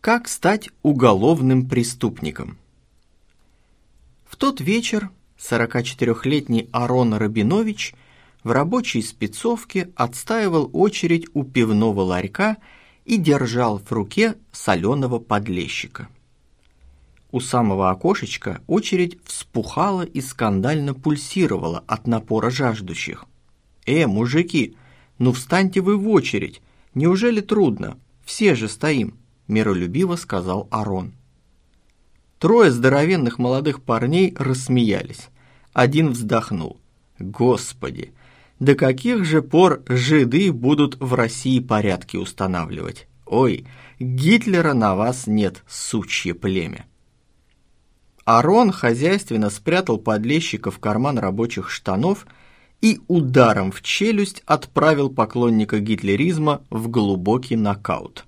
Как стать уголовным преступником? В тот вечер 44-летний Арон Рабинович в рабочей спецовке отстаивал очередь у пивного ларька и держал в руке соленого подлещика. У самого окошечка очередь вспухала и скандально пульсировала от напора жаждущих. «Э, мужики, ну встаньте вы в очередь, неужели трудно? Все же стоим!» Миролюбиво сказал Арон. Трое здоровенных молодых парней рассмеялись. Один вздохнул. Господи, до каких же пор жиды будут в России порядки устанавливать? Ой, Гитлера на вас нет, сучье племя. Арон хозяйственно спрятал подлещика в карман рабочих штанов и ударом в челюсть отправил поклонника гитлеризма в глубокий нокаут.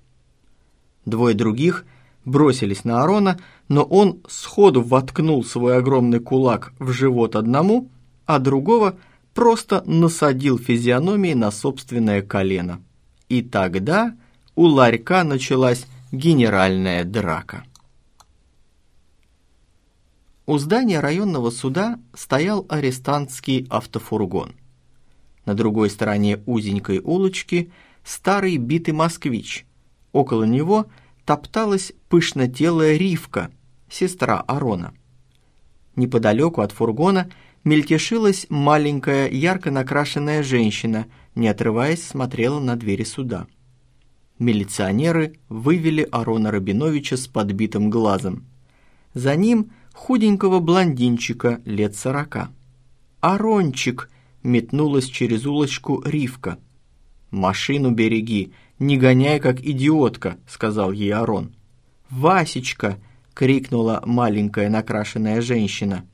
Двое других бросились на Арона, но он сходу воткнул свой огромный кулак в живот одному, а другого просто насадил физиономией на собственное колено. И тогда у ларька началась генеральная драка. У здания районного суда стоял арестантский автофургон. На другой стороне узенькой улочки старый битый москвич – Около него топталась пышнотелая Ривка, сестра Арона. Неподалеку от фургона мельтешилась маленькая ярко накрашенная женщина, не отрываясь смотрела на двери суда. Милиционеры вывели Арона Рабиновича с подбитым глазом. За ним худенького блондинчика лет сорока. «Арончик!» — метнулась через улочку Ривка. «Машину береги, не гоняй, как идиотка», — сказал ей Арон. «Васечка!» — крикнула маленькая накрашенная женщина.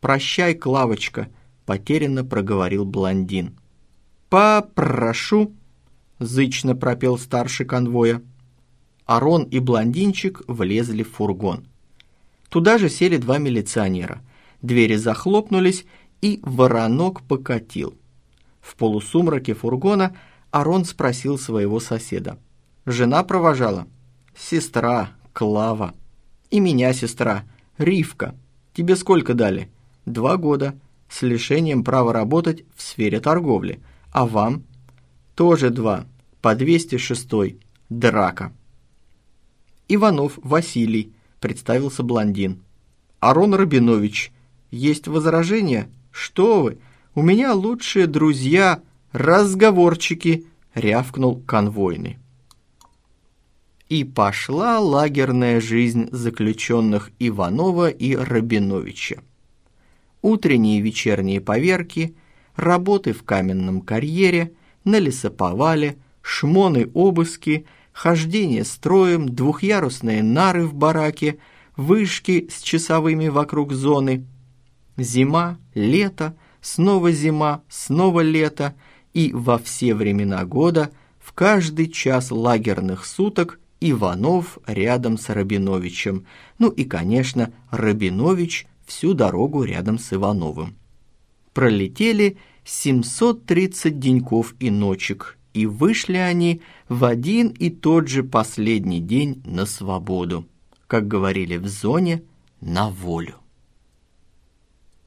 «Прощай, Клавочка!» — потерянно проговорил блондин. «Попрошу!» — зычно пропел старший конвоя. Арон и блондинчик влезли в фургон. Туда же сели два милиционера. Двери захлопнулись, и воронок покатил. В полусумраке фургона Арон спросил своего соседа. «Жена провожала?» «Сестра, Клава. И меня сестра, Ривка. Тебе сколько дали?» «Два года. С лишением права работать в сфере торговли. А вам?» «Тоже два. По 206. Драка». «Иванов Василий», — представился блондин. «Арон Рабинович. Есть возражения? Что вы? У меня лучшие друзья разговорчики!» — рявкнул конвойный. И пошла лагерная жизнь заключенных Иванова и Рабиновича. Утренние и вечерние поверки, работы в каменном карьере, на лесоповале, шмоны обыски, хождение строем, двухъярусные нары в бараке, вышки с часовыми вокруг зоны. Зима, лето, снова зима, снова лето — и во все времена года, в каждый час лагерных суток Иванов рядом с Рабиновичем, ну и, конечно, Рабинович всю дорогу рядом с Ивановым. Пролетели 730 деньков и ночек, и вышли они в один и тот же последний день на свободу, как говорили в зоне, на волю.